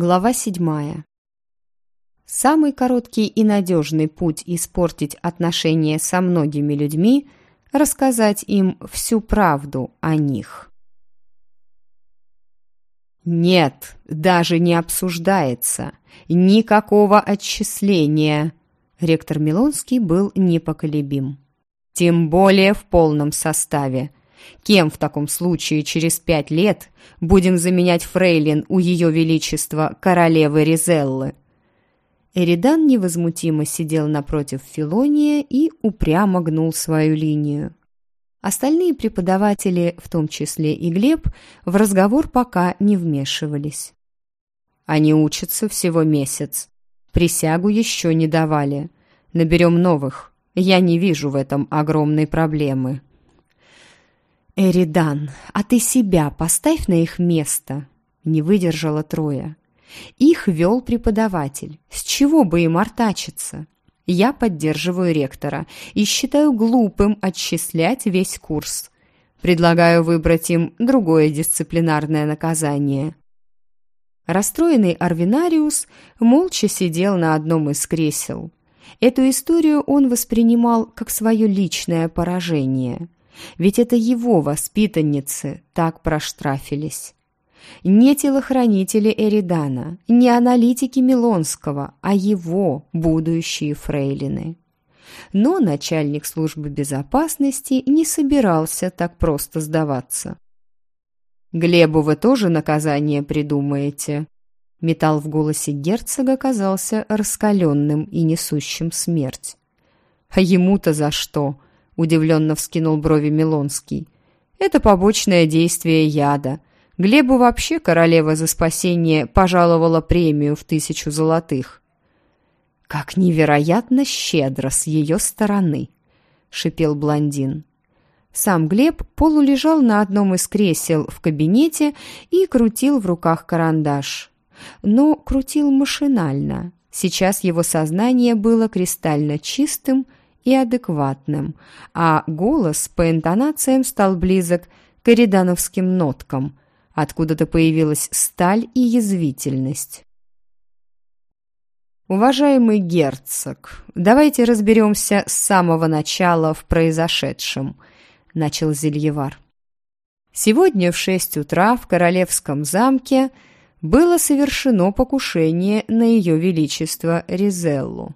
Глава седьмая. Самый короткий и надежный путь испортить отношения со многими людьми – рассказать им всю правду о них. Нет, даже не обсуждается. Никакого отчисления. Ректор Милонский был непоколебим. Тем более в полном составе – Кем в таком случае через пять лет будем заменять фрейлин у ее величества королевы Ризеллы?» Эридан невозмутимо сидел напротив Филония и упрямо гнул свою линию. Остальные преподаватели, в том числе и Глеб, в разговор пока не вмешивались. Они учатся всего месяц. Присягу еще не давали. Наберем новых. Я не вижу в этом огромной проблемы. «Эридан, а ты себя поставь на их место!» Не выдержала Троя. Их вел преподаватель. С чего бы им артачиться? Я поддерживаю ректора и считаю глупым отчислять весь курс. Предлагаю выбрать им другое дисциплинарное наказание. Расстроенный Арвинариус молча сидел на одном из кресел. Эту историю он воспринимал как свое личное поражение – ведь это его воспитанницы так проштрафились. Не телохранители Эридана, не аналитики Милонского, а его будущие фрейлины. Но начальник службы безопасности не собирался так просто сдаваться. «Глебу вы тоже наказание придумаете?» Металл в голосе герцога казался раскаленным и несущим смерть. «А ему-то за что?» Удивленно вскинул брови Милонский. «Это побочное действие яда. Глебу вообще королева за спасение пожаловала премию в тысячу золотых». «Как невероятно щедро с ее стороны!» — шипел блондин. Сам Глеб полулежал на одном из кресел в кабинете и крутил в руках карандаш. Но крутил машинально. Сейчас его сознание было кристально чистым и адекватным, а голос по интонациям стал близок к эридановским ноткам. Откуда-то появилась сталь и язвительность. «Уважаемый герцог, давайте разберемся с самого начала в произошедшем», — начал Зельевар. «Сегодня в шесть утра в Королевском замке было совершено покушение на ее величество Ризеллу.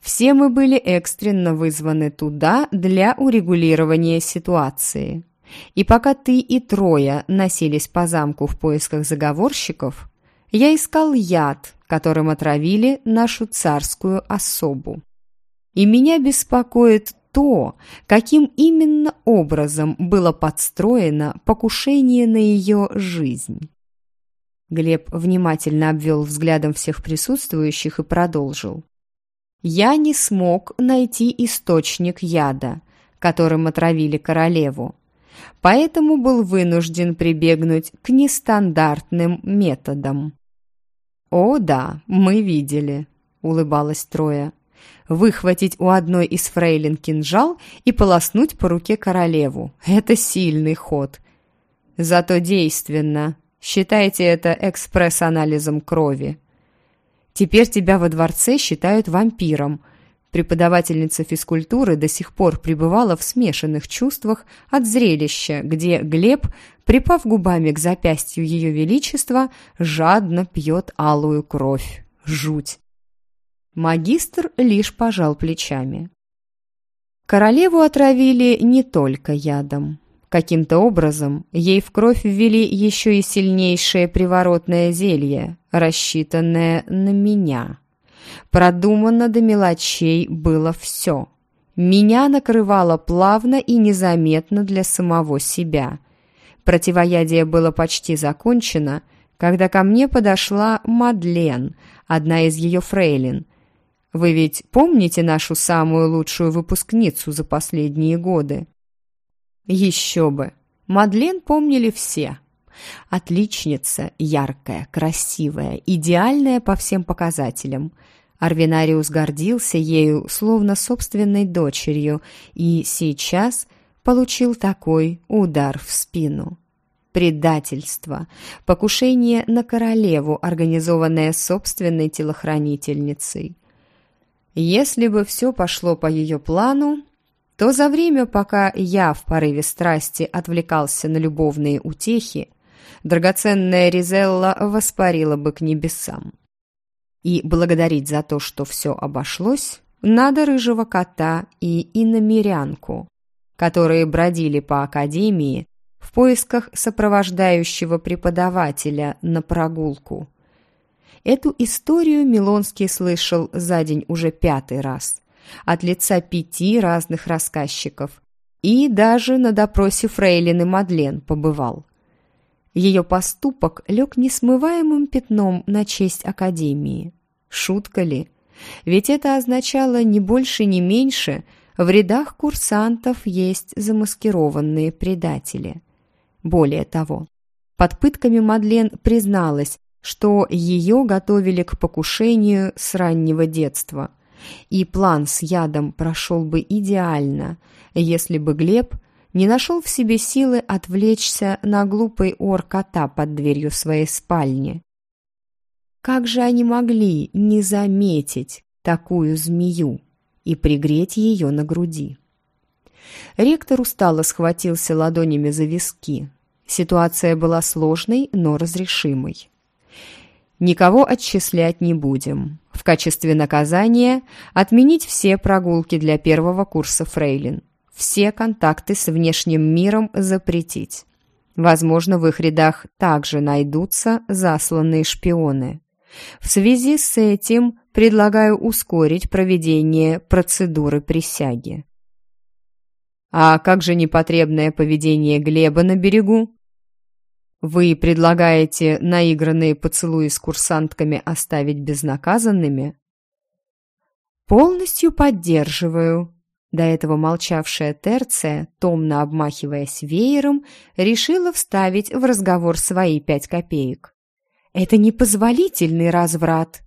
Все мы были экстренно вызваны туда для урегулирования ситуации. И пока ты и Троя носились по замку в поисках заговорщиков, я искал яд, которым отравили нашу царскую особу. И меня беспокоит то, каким именно образом было подстроено покушение на ее жизнь. Глеб внимательно обвел взглядом всех присутствующих и продолжил я не смог найти источник яда, которым отравили королеву, поэтому был вынужден прибегнуть к нестандартным методам. «О, да, мы видели», — улыбалась Троя. «Выхватить у одной из фрейлин кинжал и полоснуть по руке королеву — это сильный ход. Зато действенно. Считайте это экспресс-анализом крови». Теперь тебя во дворце считают вампиром. Преподавательница физкультуры до сих пор пребывала в смешанных чувствах от зрелища, где Глеб, припав губами к запястью ее величества, жадно пьет алую кровь. Жуть! Магистр лишь пожал плечами. Королеву отравили не только ядом. Каким-то образом ей в кровь ввели еще и сильнейшее приворотное зелье, рассчитанное на меня. Продумано до мелочей было все. Меня накрывало плавно и незаметно для самого себя. Противоядие было почти закончено, когда ко мне подошла Мадлен, одна из ее фрейлин. Вы ведь помните нашу самую лучшую выпускницу за последние годы? Еще бы! Мадлен помнили все. Отличница, яркая, красивая, идеальная по всем показателям. Арвинариус гордился ею, словно собственной дочерью, и сейчас получил такой удар в спину. предательство, покушение на королеву, организованное собственной телохранительницей. Если бы все пошло по ее плану, то за время, пока я в порыве страсти отвлекался на любовные утехи, драгоценная Ризелла воспарила бы к небесам. И благодарить за то, что все обошлось, надо рыжего кота и иномерянку, которые бродили по академии в поисках сопровождающего преподавателя на прогулку. Эту историю Милонский слышал за день уже пятый раз, от лица пяти разных рассказчиков, и даже на допросе Фрейлины Мадлен побывал. Ее поступок лег несмываемым пятном на честь Академии. Шутка ли? Ведь это означало не больше, ни меньше, в рядах курсантов есть замаскированные предатели. Более того, под пытками Мадлен призналась, что ее готовили к покушению с раннего детства. И план с ядом прошел бы идеально, если бы Глеб не нашел в себе силы отвлечься на глупый ор кота под дверью своей спальни. Как же они могли не заметить такую змею и пригреть ее на груди? Ректор устало схватился ладонями за виски. Ситуация была сложной, но разрешимой. Никого отчислять не будем. В качестве наказания отменить все прогулки для первого курса фрейлин все контакты с внешним миром запретить. Возможно, в их рядах также найдутся засланные шпионы. В связи с этим предлагаю ускорить проведение процедуры присяги. А как же непотребное поведение Глеба на берегу? Вы предлагаете наигранные поцелуи с курсантками оставить безнаказанными? Полностью поддерживаю, до этого молчавшая Терция, томно обмахиваясь веером, решила вставить в разговор свои пять копеек. «Это непозволительный разврат!»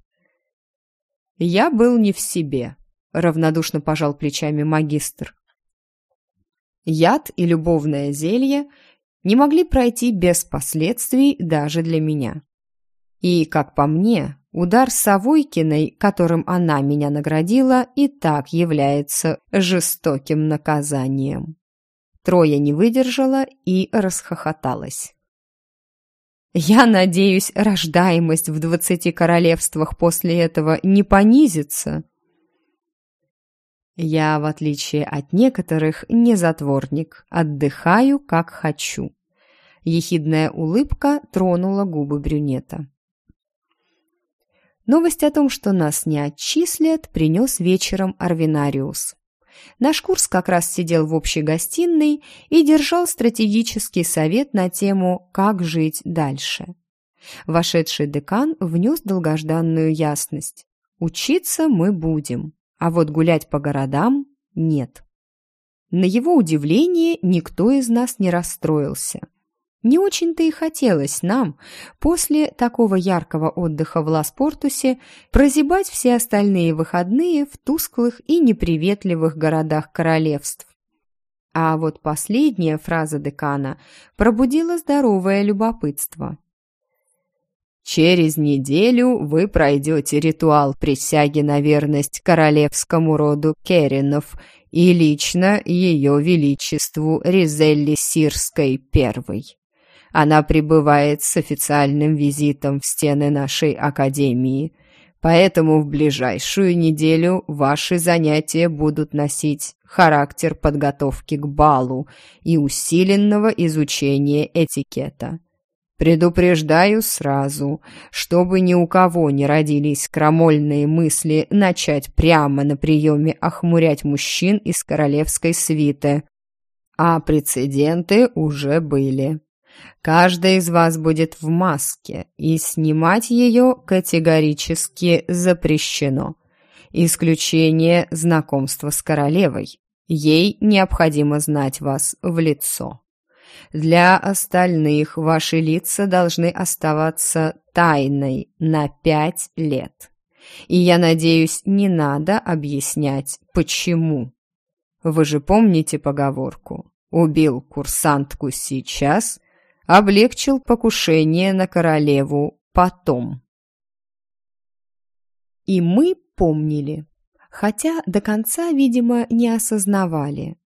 «Я был не в себе», — равнодушно пожал плечами магистр. Яд и любовное зелье не могли пройти без последствий даже для меня. И, как по мне, Удар Савойкиной, которым она меня наградила, и так является жестоким наказанием. Троя не выдержала и расхохоталась. «Я надеюсь, рождаемость в двадцати королевствах после этого не понизится?» «Я, в отличие от некоторых, не затворник, отдыхаю, как хочу». Ехидная улыбка тронула губы брюнета. Новость о том, что нас не отчислят, принес вечером Арвинариус. Наш курс как раз сидел в общей гостиной и держал стратегический совет на тему «Как жить дальше?». Вошедший декан внес долгожданную ясность. Учиться мы будем, а вот гулять по городам нет. На его удивление никто из нас не расстроился. Не очень-то и хотелось нам после такого яркого отдыха в Ласпортусе прозябать все остальные выходные в тусклых и неприветливых городах королевств. А вот последняя фраза декана пробудила здоровое любопытство. «Через неделю вы пройдете ритуал присяги на верность королевскому роду Керенов и лично ее величеству Ризелли Сирской первой». Она прибывает с официальным визитом в стены нашей академии. Поэтому в ближайшую неделю ваши занятия будут носить характер подготовки к балу и усиленного изучения этикета. Предупреждаю сразу, чтобы ни у кого не родились крамольные мысли начать прямо на приеме охмурять мужчин из королевской свиты. А прецеденты уже были. Каждый из вас будет в маске, и снимать ее категорически запрещено. Исключение знакомства с королевой. Ей необходимо знать вас в лицо. Для остальных ваши лица должны оставаться тайной на пять лет. И я надеюсь, не надо объяснять, почему. Вы же помните поговорку «Убил курсантку сейчас, облегчил покушение на королеву потом. И мы помнили, хотя до конца, видимо, не осознавали,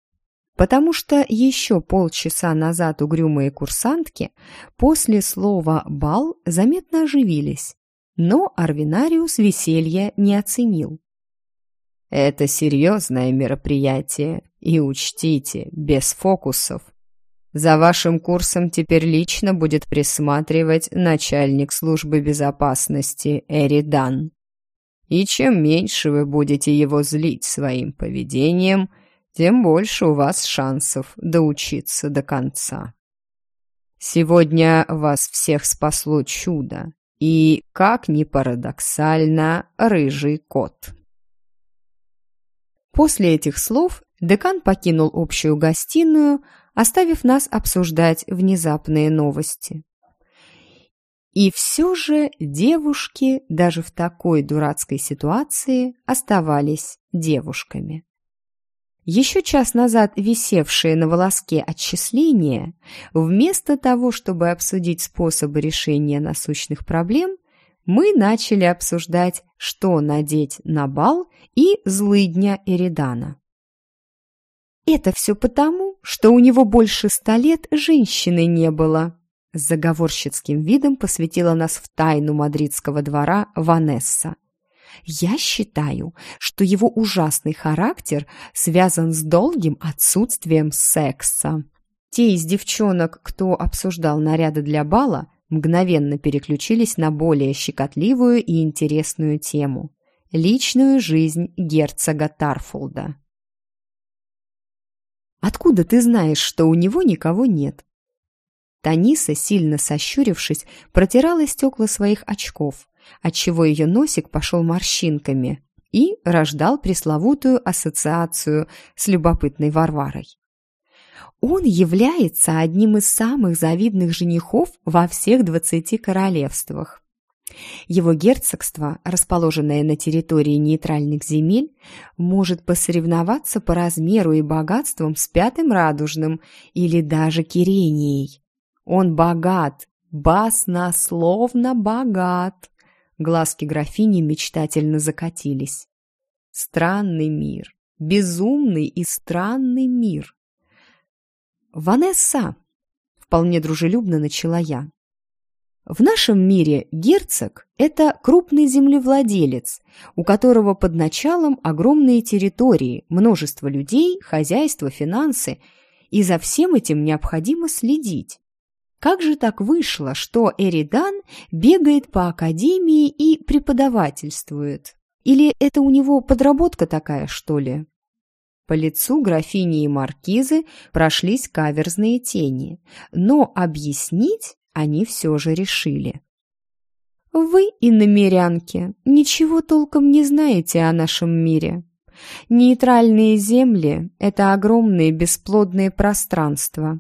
потому что еще полчаса назад угрюмые курсантки после слова «бал» заметно оживились, но Арвинариус веселья не оценил. «Это серьезное мероприятие, и учтите, без фокусов. За вашим курсом теперь лично будет присматривать начальник службы безопасности Эридан. И чем меньше вы будете его злить своим поведением – тем больше у вас шансов доучиться до конца. Сегодня вас всех спасло чудо, и, как ни парадоксально, рыжий кот. После этих слов декан покинул общую гостиную, оставив нас обсуждать внезапные новости. И все же девушки даже в такой дурацкой ситуации оставались девушками. Еще час назад висевшие на волоске отчисления, вместо того, чтобы обсудить способы решения насущных проблем, мы начали обсуждать, что надеть на бал и злыдня Эридана. «Это все потому, что у него больше ста лет женщины не было», с заговорщицким видом посвятила нас в тайну мадридского двора Ванесса. Я считаю, что его ужасный характер связан с долгим отсутствием секса. Те из девчонок, кто обсуждал наряды для бала, мгновенно переключились на более щекотливую и интересную тему – личную жизнь герцога Тарфолда. «Откуда ты знаешь, что у него никого нет?» Таниса, сильно сощурившись, протирала стекла своих очков, отчего ее носик пошел морщинками и рождал пресловутую ассоциацию с любопытной Варварой. Он является одним из самых завидных женихов во всех двадцати королевствах. Его герцогство, расположенное на территории нейтральных земель, может посоревноваться по размеру и богатствам с Пятым Радужным или даже Киренией. Он богат, баснословно богат. Глазки графини мечтательно закатились. Странный мир, безумный и странный мир. «Ванесса!» — вполне дружелюбно начала я. В нашем мире герцог – это крупный землевладелец, у которого под началом огромные территории, множество людей, хозяйство, финансы, и за всем этим необходимо следить. Как же так вышло, что Эридан бегает по академии и преподавательствует? Или это у него подработка такая, что ли? По лицу графини и маркизы прошлись каверзные тени, но объяснить они все же решили. «Вы, иномерянки, ничего толком не знаете о нашем мире. Нейтральные земли – это огромные бесплодные пространства,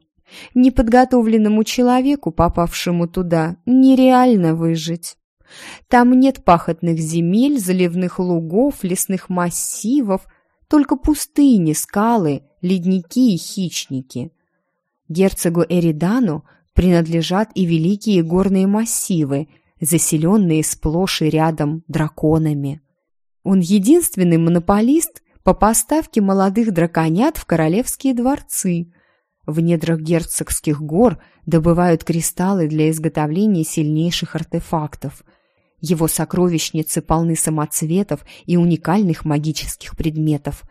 Неподготовленному человеку, попавшему туда, нереально выжить. Там нет пахотных земель, заливных лугов, лесных массивов, только пустыни, скалы, ледники и хищники. Герцогу Эридану принадлежат и великие горные массивы, заселенные сплошь и рядом драконами. Он единственный монополист по поставке молодых драконят в королевские дворцы, в недрах герцогских гор добывают кристаллы для изготовления сильнейших артефактов. Его сокровищницы полны самоцветов и уникальных магических предметов.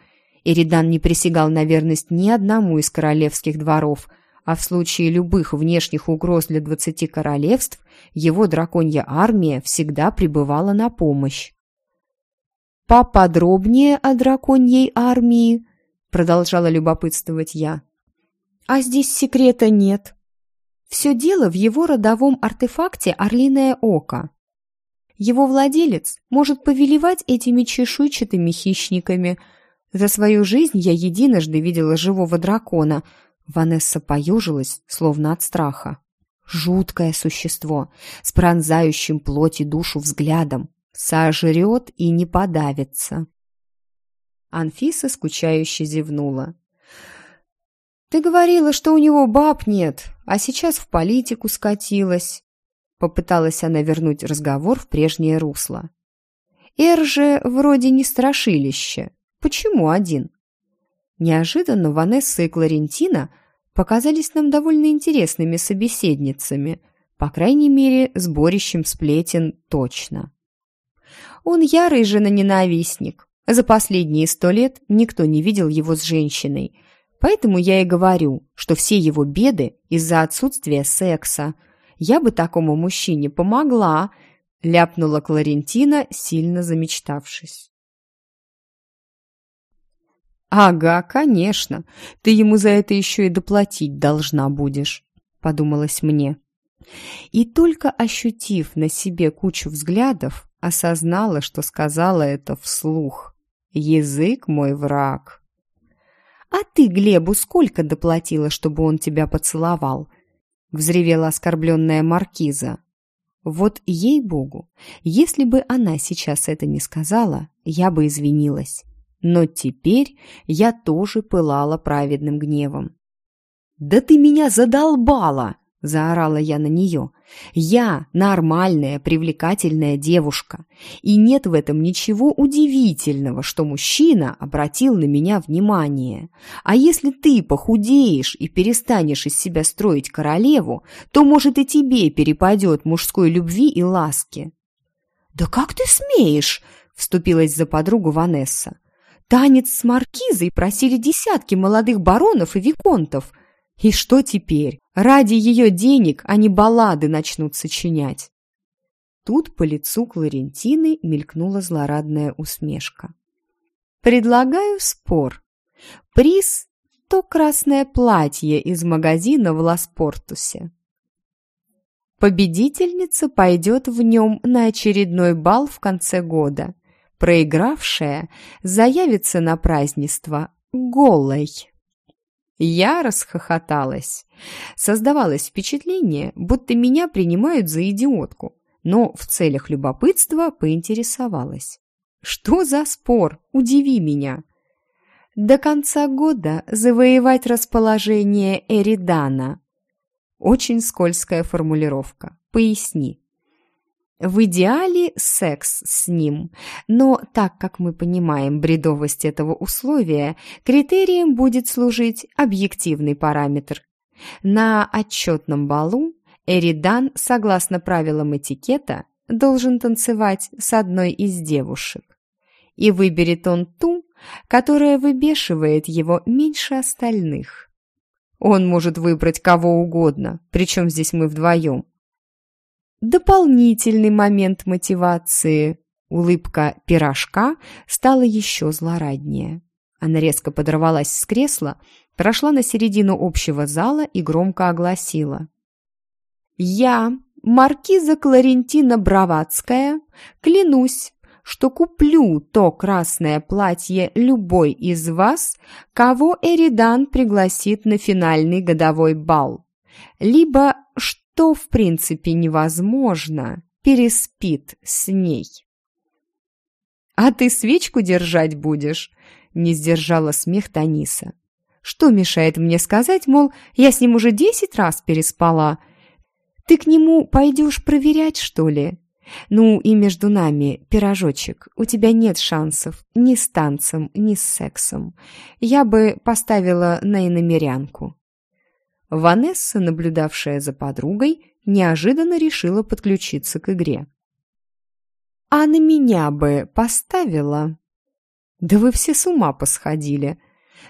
Эридан не присягал на верность ни одному из королевских дворов, а в случае любых внешних угроз для двадцати королевств его драконья армия всегда прибывала на помощь. «Поподробнее о драконьей армии», — продолжала любопытствовать я. А здесь секрета нет. Все дело в его родовом артефакте «Орлиное око». Его владелец может повелевать этими чешуйчатыми хищниками. За свою жизнь я единожды видела живого дракона. Ванесса поежилась, словно от страха. Жуткое существо, с пронзающим плоть и душу взглядом. Сожрет и не подавится. Анфиса скучающе зевнула. Ты говорила, что у него баб нет, а сейчас в политику скатилась. Попыталась она вернуть разговор в прежнее русло. Эр же вроде не страшилище. Почему один? Неожиданно Ванесса и Кларентина показались нам довольно интересными собеседницами, по крайней мере, сборищем сплетен точно. Он ярый жена-ненавистник. За последние сто лет никто не видел его с женщиной, поэтому я и говорю, что все его беды из-за отсутствия секса. Я бы такому мужчине помогла, ляпнула Кларентина, сильно замечтавшись. «Ага, конечно, ты ему за это еще и доплатить должна будешь», — подумалось мне. И только ощутив на себе кучу взглядов, осознала, что сказала это вслух. «Язык мой враг». «А ты Глебу сколько доплатила, чтобы он тебя поцеловал?» — взревела оскорбленная маркиза. Вот ей-богу, если бы она сейчас это не сказала, я бы извинилась. Но теперь я тоже пылала праведным гневом. «Да ты меня задолбала!» – заорала я на нее. «Я нормальная, привлекательная девушка, и нет в этом ничего удивительного, что мужчина обратил на меня внимание. А если ты похудеешь и перестанешь из себя строить королеву, то, может, и тебе перепадет мужской любви и ласки». «Да как ты смеешь?» – вступилась за подругу Ванесса. Танец с маркизой просили десятки молодых баронов и виконтов. И что теперь? Ради ее денег они баллады начнут сочинять. Тут по лицу Кларентины мелькнула злорадная усмешка. «Предлагаю спор. Приз — то красное платье из магазина в Ласпортусе. Победительница пойдет в нем на очередной бал в конце года. Проигравшая заявится на празднество голой. Я расхохоталась. Создавалось впечатление, будто меня принимают за идиотку, но в целях любопытства поинтересовалась. «Что за спор? Удиви меня!» «До конца года завоевать расположение Эридана». Очень скользкая формулировка. Поясни. В идеале секс с ним, но так как мы понимаем бредовость этого условия, критерием будет служить объективный параметр. На отчетном балу Эридан, согласно правилам этикета, должен танцевать с одной из девушек. И выберет он ту, которая выбешивает его меньше остальных. Он может выбрать кого угодно, причем здесь мы вдвоем. Дополнительный момент мотивации. Улыбка пирожка стала еще злораднее. Она резко подорвалась с кресла, прошла на середину общего зала и громко огласила. «Я, маркиза Кларентина Браватская, клянусь, что куплю то красное платье любой из вас, кого Эридан пригласит на финальный годовой бал, либо что то, в принципе, невозможно, переспит с ней. «А ты свечку держать будешь?» — не сдержала смех Таниса. «Что мешает мне сказать, мол, я с ним уже десять раз переспала? Ты к нему пойдешь проверять, что ли? Ну и между нами, пирожочек, у тебя нет шансов ни с танцем, ни с сексом. Я бы поставила на иномерянку». Ванесса, наблюдавшая за подругой, неожиданно решила подключиться к игре. «А на меня бы поставила?» «Да вы все с ума посходили!»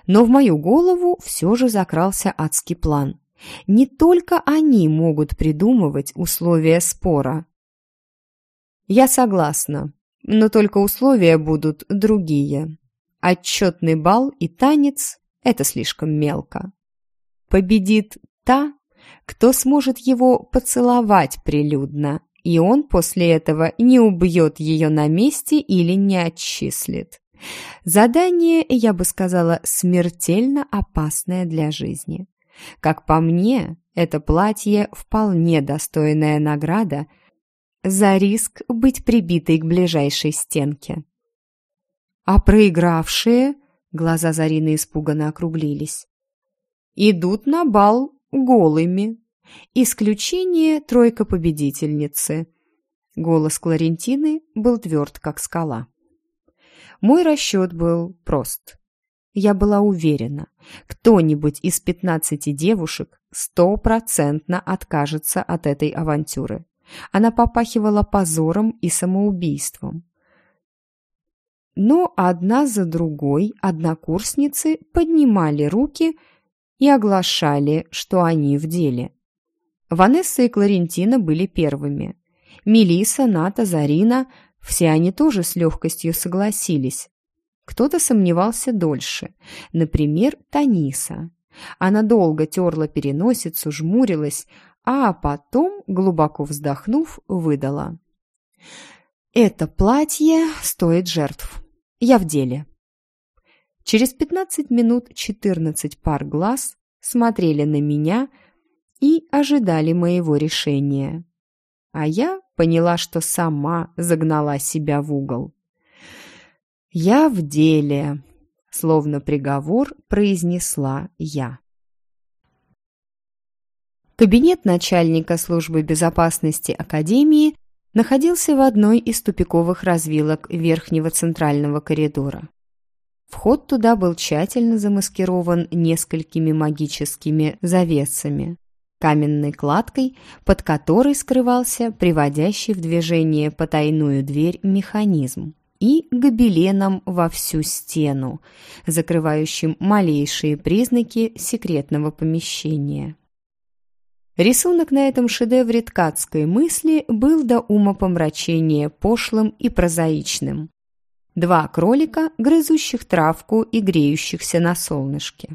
Но в мою голову все же закрался адский план. Не только они могут придумывать условия спора. Я согласна, но только условия будут другие. Отчетный бал и танец – это слишком мелко. Победит та, кто сможет его поцеловать прилюдно, и он после этого не убьет ее на месте или не отчислит. Задание, я бы сказала, смертельно опасное для жизни. Как по мне, это платье вполне достойная награда за риск быть прибитой к ближайшей стенке. А проигравшие, глаза Зарины испуганно округлились, идут на бал голыми. Исключение – тройка победительницы. Голос Кларентины был тверд, как скала. Мой расчет был прост. Я была уверена, кто-нибудь из пятнадцати девушек стопроцентно откажется от этой авантюры. Она попахивала позором и самоубийством. Но одна за другой однокурсницы поднимали руки и оглашали, что они в деле. Ванесса и Кларентина были первыми. Мелиса, Ната, Зарина – все они тоже с легкостью согласились. Кто-то сомневался дольше. Например, Таниса. Она долго терла переносицу, жмурилась, а потом, глубоко вздохнув, выдала. «Это платье стоит жертв. Я в деле». Через пятнадцать минут четырнадцать пар глаз смотрели на меня и ожидали моего решения. А я поняла, что сама загнала себя в угол. «Я в деле», — словно приговор произнесла я. Кабинет начальника службы безопасности Академии находился в одной из тупиковых развилок верхнего центрального коридора. Вход туда был тщательно замаскирован несколькими магическими завесами, каменной кладкой, под которой скрывался приводящий в движение потайную дверь механизм и гобеленом во всю стену, закрывающим малейшие признаки секретного помещения. Рисунок на этом шедевре ткацкой мысли был до ума помрачения пошлым и прозаичным. Два кролика, грызущих травку и греющихся на солнышке.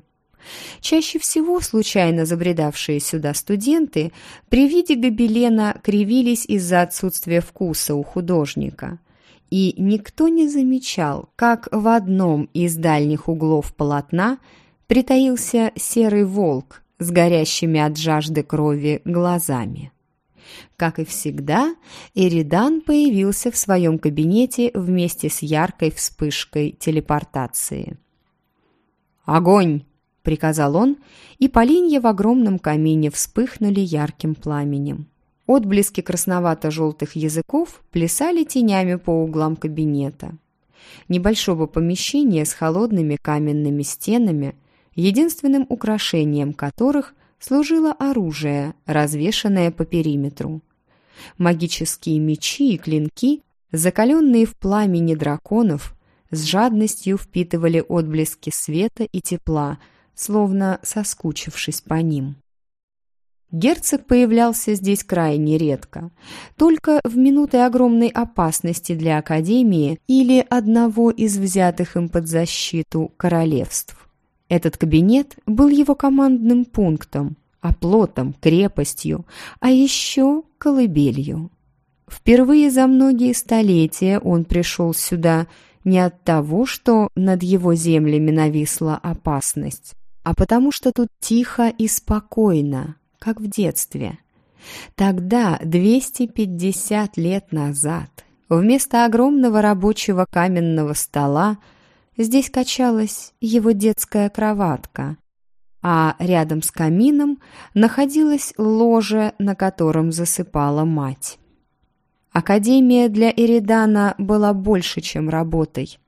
Чаще всего случайно забредавшие сюда студенты при виде гобелена кривились из-за отсутствия вкуса у художника. И никто не замечал, как в одном из дальних углов полотна притаился серый волк с горящими от жажды крови глазами. Как и всегда, Эридан появился в своем кабинете вместе с яркой вспышкой телепортации. «Огонь!» — приказал он, и поленья в огромном камине вспыхнули ярким пламенем. Отблески красновато-желтых языков плясали тенями по углам кабинета. Небольшого помещения с холодными каменными стенами — единственным украшением которых служило оружие, развешанное по периметру. Магические мечи и клинки, закаленные в пламени драконов, с жадностью впитывали отблески света и тепла, словно соскучившись по ним. Герцог появлялся здесь крайне редко, только в минуты огромной опасности для Академии или одного из взятых им под защиту королевств. Этот кабинет был его командным пунктом, оплотом, крепостью, а еще колыбелью. Впервые за многие столетия он пришел сюда не от того, что над его землями нависла опасность, а потому что тут тихо и спокойно, как в детстве. Тогда, 250 лет назад, вместо огромного рабочего каменного стола Здесь качалась его детская кроватка, а рядом с камином находилось ложе, на котором засыпала мать. Академия для Эридана была больше, чем работой.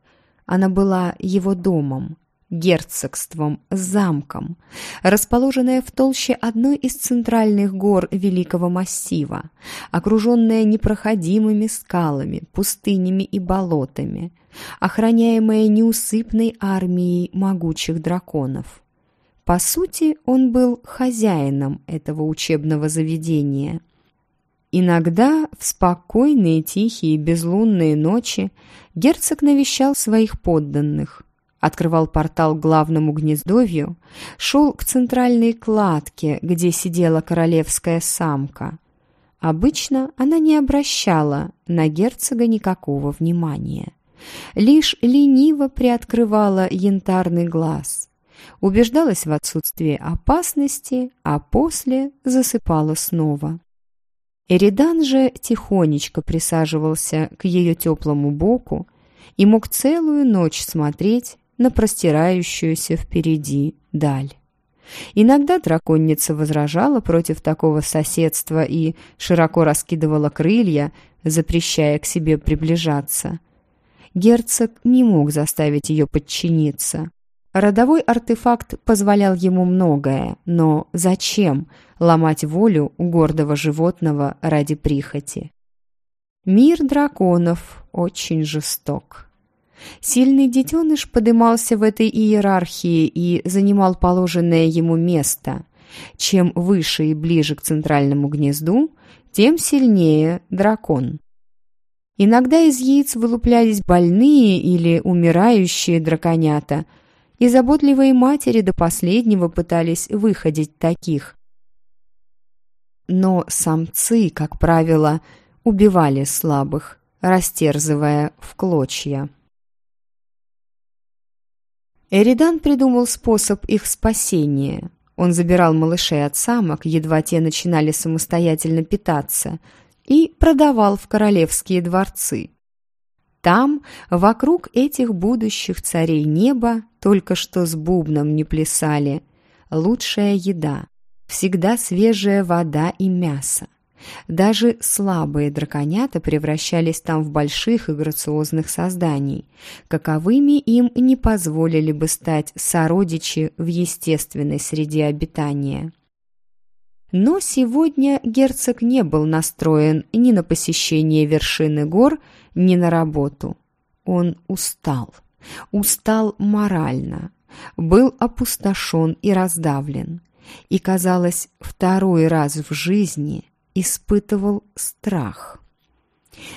Она была его домом, герцогством, замком, расположенная в толще одной из центральных гор Великого массива, окруженная непроходимыми скалами, пустынями и болотами, охраняемая неусыпной армией могучих драконов. По сути, он был хозяином этого учебного заведения. Иногда в спокойные, тихие, безлунные ночи герцог навещал своих подданных – открывал портал к главному гнездовью, шел к центральной кладке, где сидела королевская самка. Обычно она не обращала на герцога никакого внимания. Лишь лениво приоткрывала янтарный глаз, убеждалась в отсутствии опасности, а после засыпала снова. Эридан же тихонечко присаживался к ее теплому боку и мог целую ночь смотреть на простирающуюся впереди даль. Иногда драконница возражала против такого соседства и широко раскидывала крылья, запрещая к себе приближаться. Герцог не мог заставить ее подчиниться. Родовой артефакт позволял ему многое, но зачем ломать волю гордого животного ради прихоти? Мир драконов очень жесток. Сильный детеныш подымался в этой иерархии и занимал положенное ему место. Чем выше и ближе к центральному гнезду, тем сильнее дракон. Иногда из яиц вылуплялись больные или умирающие драконята, и заботливые матери до последнего пытались выходить таких. Но самцы, как правило, убивали слабых, растерзывая в клочья. Эридан придумал способ их спасения. Он забирал малышей от самок, едва те начинали самостоятельно питаться, и продавал в королевские дворцы. Там, вокруг этих будущих царей неба, только что с бубном не плясали, лучшая еда, всегда свежая вода и мясо. Даже слабые драконята превращались там в больших и грациозных созданий. Каковыми им не позволили бы стать сородичи в естественной среде обитания. Но сегодня герцог не был настроен ни на посещение вершины гор, ни на работу. Он устал. Устал морально. Был опустошен и раздавлен. И, казалось, второй раз в жизни – испытывал страх.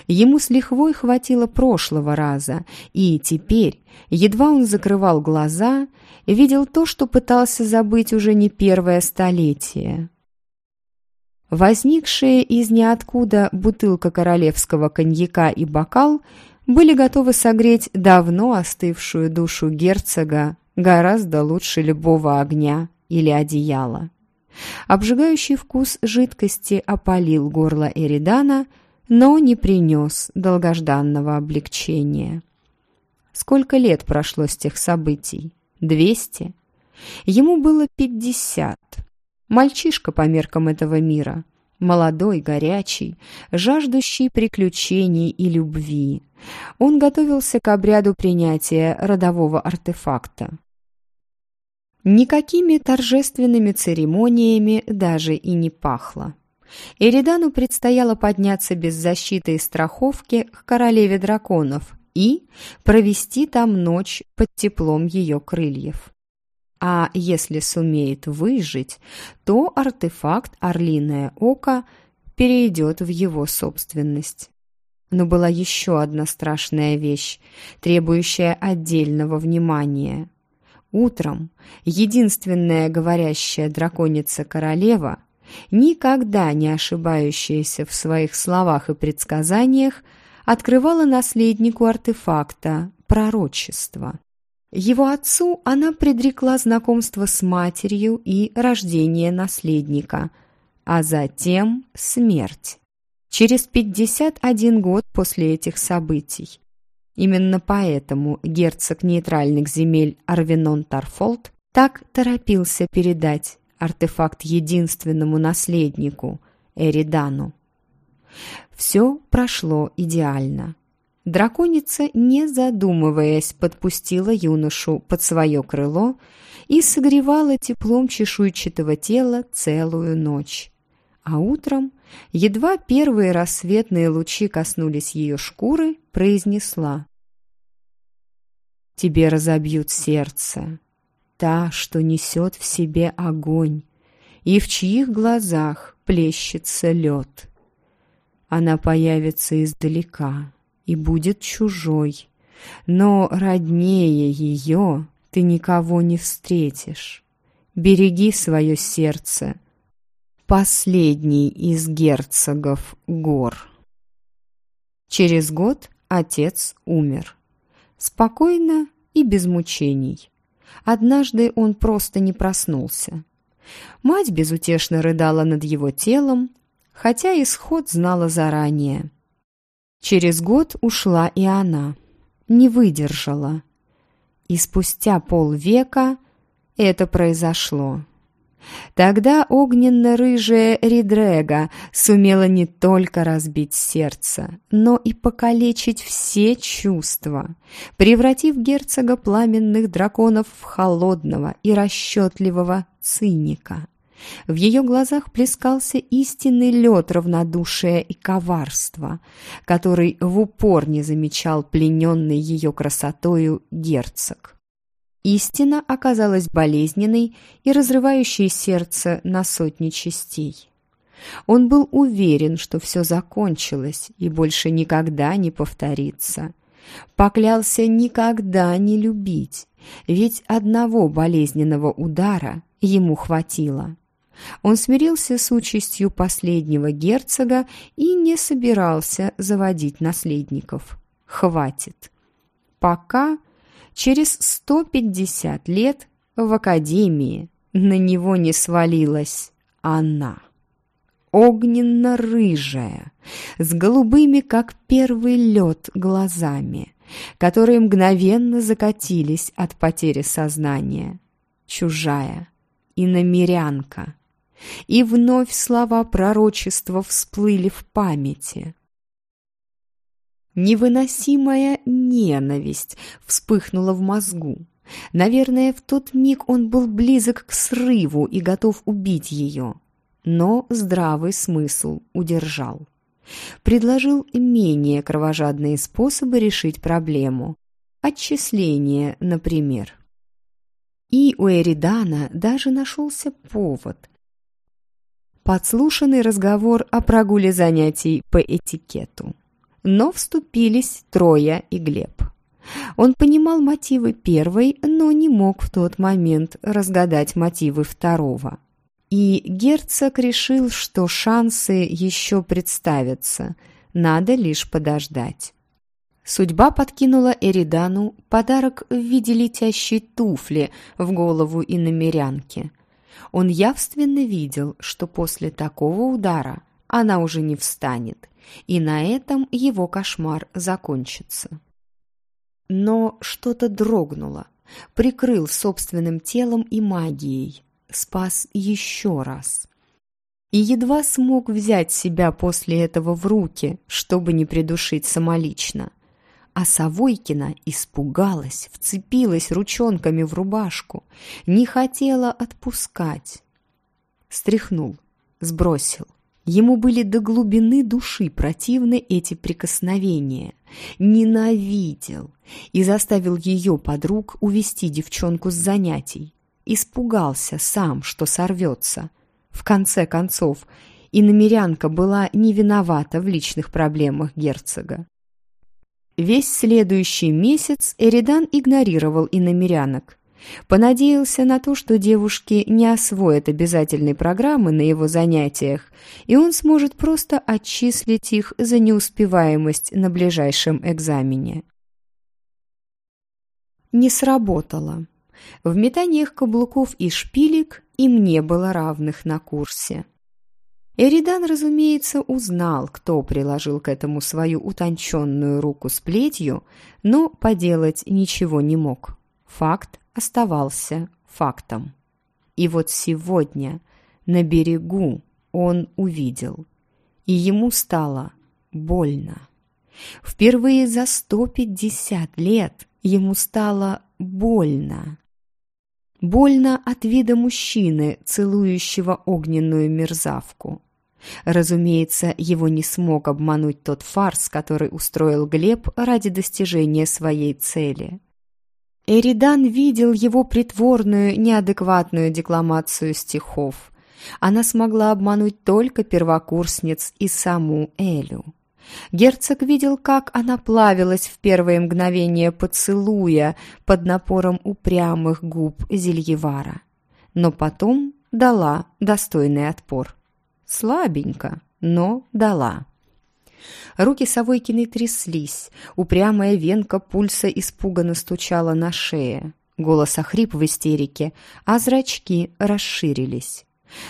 Ему с лихвой хватило прошлого раза, и теперь, едва он закрывал глаза, видел то, что пытался забыть уже не первое столетие. Возникшие из ниоткуда бутылка королевского коньяка и бокал были готовы согреть давно остывшую душу герцога гораздо лучше любого огня или одеяла. Обжигающий вкус жидкости опалил горло Эридана, но не принес долгожданного облегчения. Сколько лет прошло с тех событий? Двести? Ему было пятьдесят. Мальчишка по меркам этого мира. Молодой, горячий, жаждущий приключений и любви. Он готовился к обряду принятия родового артефакта. Никакими торжественными церемониями даже и не пахло. Эридану предстояло подняться без защиты и страховки к королеве драконов и провести там ночь под теплом ее крыльев. А если сумеет выжить, то артефакт «Орлиное око» перейдет в его собственность. Но была еще одна страшная вещь, требующая отдельного внимания – Утром единственная говорящая драконица-королева, никогда не ошибающаяся в своих словах и предсказаниях, открывала наследнику артефакта пророчество. Его отцу она предрекла знакомство с матерью и рождение наследника, а затем смерть. Через 51 год после этих событий Именно поэтому герцог нейтральных земель Арвинон Тарфолд так торопился передать артефакт единственному наследнику Эридану. Все прошло идеально. Драконица, не задумываясь, подпустила юношу под свое крыло и согревала теплом чешуйчатого тела целую ночь. А утром, едва первые рассветные лучи коснулись ее шкуры, произнесла. «Тебе разобьют сердце, та, что несет в себе огонь, и в чьих глазах плещется лед. Она появится издалека и будет чужой, но роднее ее ты никого не встретишь. Береги свое сердце, последний из герцогов гор. Через год отец умер. Спокойно и без мучений. Однажды он просто не проснулся. Мать безутешно рыдала над его телом, хотя исход знала заранее. Через год ушла и она, не выдержала. И спустя полвека это произошло. Тогда огненно-рыжая Ридрега сумела не только разбить сердце, но и покалечить все чувства, превратив герцога пламенных драконов в холодного и расчетливого циника. В ее глазах плескался истинный лед равнодушия и коварства, который в упор не замечал плененный ее красотою герцог. Истина оказалась болезненной и разрывающей сердце на сотни частей. Он был уверен, что все закончилось и больше никогда не повторится. Поклялся никогда не любить, ведь одного болезненного удара ему хватило. Он смирился с участью последнего герцога и не собирался заводить наследников. Хватит. Пока через 150 лет в академии на него не свалилась она. Огненно-рыжая, с голубыми, как первый лед, глазами, которые мгновенно закатились от потери сознания. Чужая, иномерянка. И вновь слова пророчества всплыли в памяти. Невыносимая ненависть вспыхнула в мозгу. Наверное, в тот миг он был близок к срыву и готов убить ее. Но здравый смысл удержал. Предложил менее кровожадные способы решить проблему. Отчисление, например. И у Эридана даже нашелся повод. Подслушанный разговор о прогуле занятий по этикету но вступились Троя и Глеб. Он понимал мотивы первой, но не мог в тот момент разгадать мотивы второго. И герцог решил, что шансы еще представятся, надо лишь подождать. Судьба подкинула Эридану подарок в виде летящей туфли в голову иномерянки. Он явственно видел, что после такого удара она уже не встанет, и на этом его кошмар закончится. Но что-то дрогнуло, прикрыл собственным телом и магией, спас еще раз. И едва смог взять себя после этого в руки, чтобы не придушить самолично. А Савойкина испугалась, вцепилась ручонками в рубашку, не хотела отпускать. Стряхнул, сбросил. Ему были до глубины души противны эти прикосновения. Ненавидел и заставил ее подруг увести девчонку с занятий. Испугался сам, что сорвется. В конце концов, и намерянка была не виновата в личных проблемах герцога. Весь следующий месяц Эридан игнорировал иномерянок, Понадеялся на то, что девушки не освоят обязательной программы на его занятиях, и он сможет просто отчислить их за неуспеваемость на ближайшем экзамене. Не сработало. В метаниях каблуков и шпилек им не было равных на курсе. Эридан, разумеется, узнал, кто приложил к этому свою утонченную руку с плетью, но поделать ничего не мог. Факт оставался фактом. И вот сегодня на берегу он увидел, и ему стало больно. Впервые за 150 лет ему стало больно. Больно от вида мужчины, целующего огненную мерзавку. Разумеется, его не смог обмануть тот фарс, который устроил Глеб ради достижения своей цели. Эридан видел его притворную, неадекватную декламацию стихов. Она смогла обмануть только первокурсниц и саму Элю. Герцог видел, как она плавилась в первые мгновения поцелуя под напором упрямых губ Зельевара. Но потом дала достойный отпор. Слабенько, но дала. Руки Савойкиной тряслись, упрямая венка пульса испуганно стучала на шее. Голос охрип в истерике, а зрачки расширились.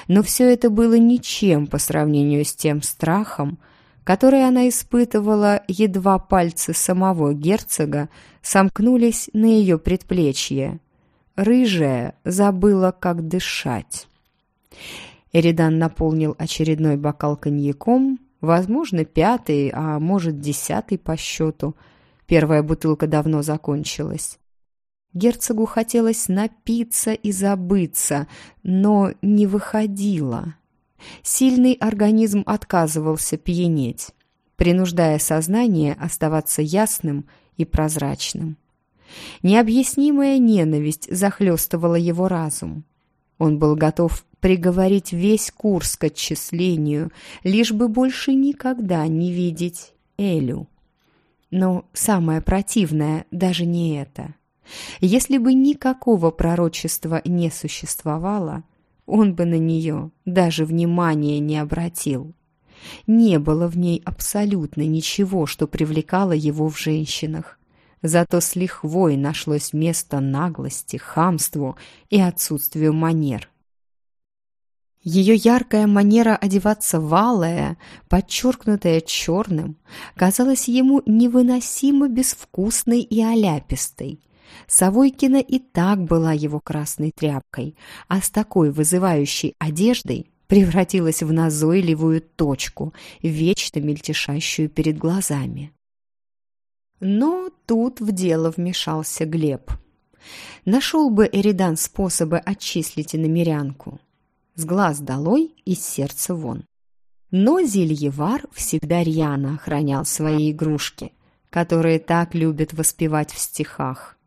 Но все это было ничем по сравнению с тем страхом, который она испытывала, едва пальцы самого герцога сомкнулись на ее предплечье. Рыжая забыла, как дышать. Эридан наполнил очередной бокал коньяком, возможно, пятый, а может, десятый по счету. Первая бутылка давно закончилась. Герцогу хотелось напиться и забыться, но не выходило. Сильный организм отказывался пьянеть, принуждая сознание оставаться ясным и прозрачным. Необъяснимая ненависть захлестывала его разум. Он был готов приговорить весь курс к отчислению, лишь бы больше никогда не видеть Элю. Но самое противное даже не это. Если бы никакого пророчества не существовало, он бы на нее даже внимания не обратил. Не было в ней абсолютно ничего, что привлекало его в женщинах. Зато с лихвой нашлось место наглости, хамству и отсутствию манер. Ее яркая манера одеваться валая, подчеркнутая черным, казалась ему невыносимо безвкусной и оляпистой. Савойкина и так была его красной тряпкой, а с такой вызывающей одеждой превратилась в назойливую точку, вечно мельтешащую перед глазами. Но тут в дело вмешался Глеб. Нашел бы Эридан способы отчислить иномерянку. С глаз долой, из сердца вон. Но Зельевар всегда рьяно охранял свои игрушки, которые так любят воспевать в стихах.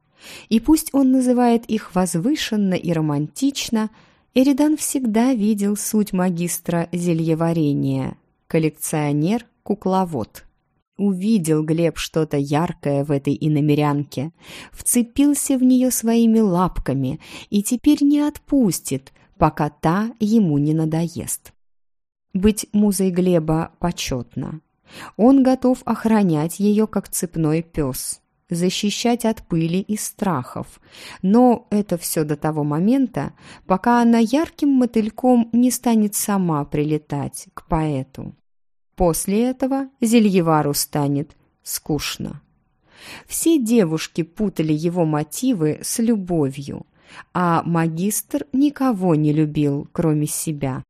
И пусть он называет их возвышенно и романтично, Эридан всегда видел суть магистра зельеварения – коллекционер-кукловод. Увидел Глеб что-то яркое в этой иномерянке, вцепился в нее своими лапками и теперь не отпустит, пока та ему не надоест. Быть музой Глеба почетно. Он готов охранять ее, как цепной пес, защищать от пыли и страхов. Но это все до того момента, пока она ярким мотыльком не станет сама прилетать к поэту. После этого Зельевару станет скучно. Все девушки путали его мотивы с любовью, а магистр никого не любил, кроме себя.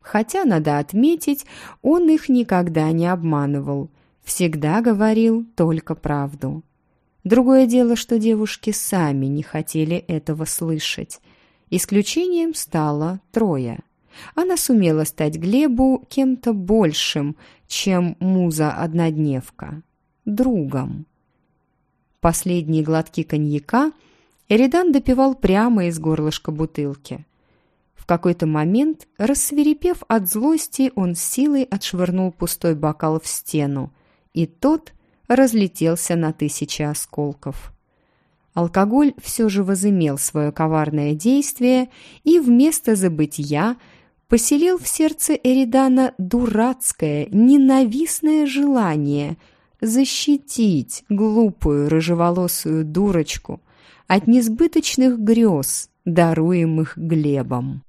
Хотя, надо отметить, он их никогда не обманывал, всегда говорил только правду. Другое дело, что девушки сами не хотели этого слышать. Исключением стало трое – она сумела стать Глебу кем-то большим, чем муза-однодневка, другом. Последние глотки коньяка Эридан допивал прямо из горлышка бутылки. В какой-то момент, рассверепев от злости, он силой отшвырнул пустой бокал в стену, и тот разлетелся на тысячи осколков. Алкоголь все же возымел свое коварное действие, и вместо забытия – поселил в сердце Эридана дурацкое, ненавистное желание защитить глупую рыжеволосую дурочку от несбыточных грез, даруемых Глебом.